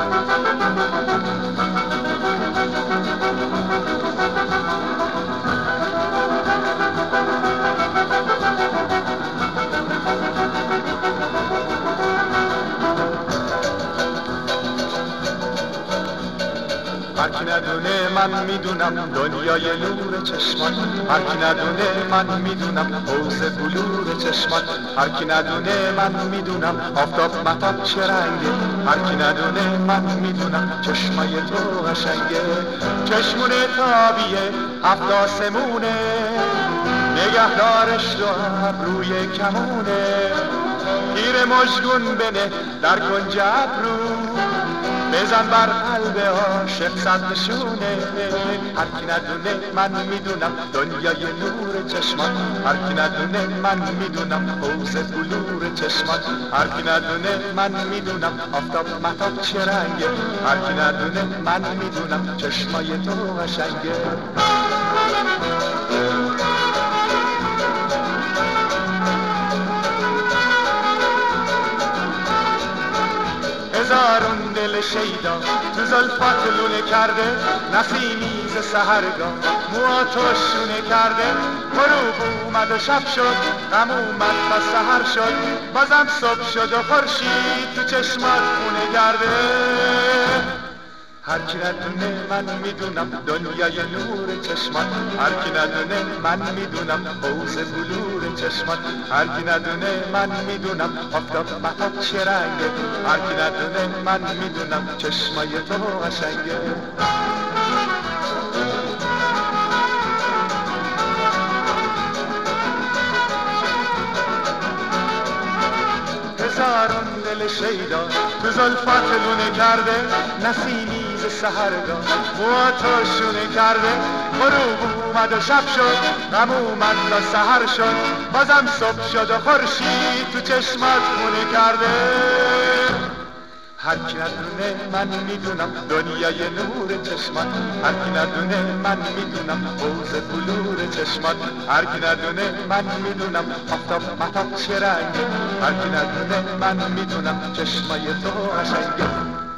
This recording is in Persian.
Thank you. هرکی ندونه من می‌دونم. دنیای نور چشمان. هرکی ندونه من می‌دونم. حوز بلور چشمان. هرکی ندونه من می‌دونم. آفتاب مطب چه رنگه؟ هرکی ندونه من می‌دونم. چشمای تو قشنگه. چشمونه تابیه. هفت آسمونه. نگهدارش دو روی کمونه. پیر مشگون بنه. در کنج ابرو. بزن بر قلب عاشق صد نشونه. هر کی ندونه من می‌دونم دنیای نور چشمان. هر کی ندونه من می‌دونم حوز بلور چشمان. هر کی ندونه من می‌دونم آفتاب مطاب چه رنگه. هر کی ندونه من می‌دونم چشمای تو قشنگه. هزارون دل شیدا تو زلفات لونه کرده نسیمی ز سهرگاه مواتو شونه کرده غروب اومد و شب شد غم اومد و سهر شد. بازم صبح شد و خورشید تو چشمات خونه کرده هر کی ندونه من می‌دونم دنیای نور چشمان. هر کی ندونه من می‌دونم حوز بلور چشمان. هر کی ندونه من می‌دونم آفتاب مطاب چه رنگه. هر کی ندونه من می‌دونم چشمای تو قشنگه. هزاران دل شیدا تو زلفات لونه کرده نسیمی ز سهرگاه مواتو شونه کرده. غروب اومد و شب شد. غم اومد و سهر شد. بازم صبح شد و خورشید تو چشمات خونه کرده. هر کی ندونه من می‌دونم دنیای نور چشمان هر کی ندونه من می‌دونم حوز بلور چشمان هر کی ندونه من می‌دونم آفتاب مطاب چه رنگه هر کی ندونه من می‌دونم چشمای تو قشنگه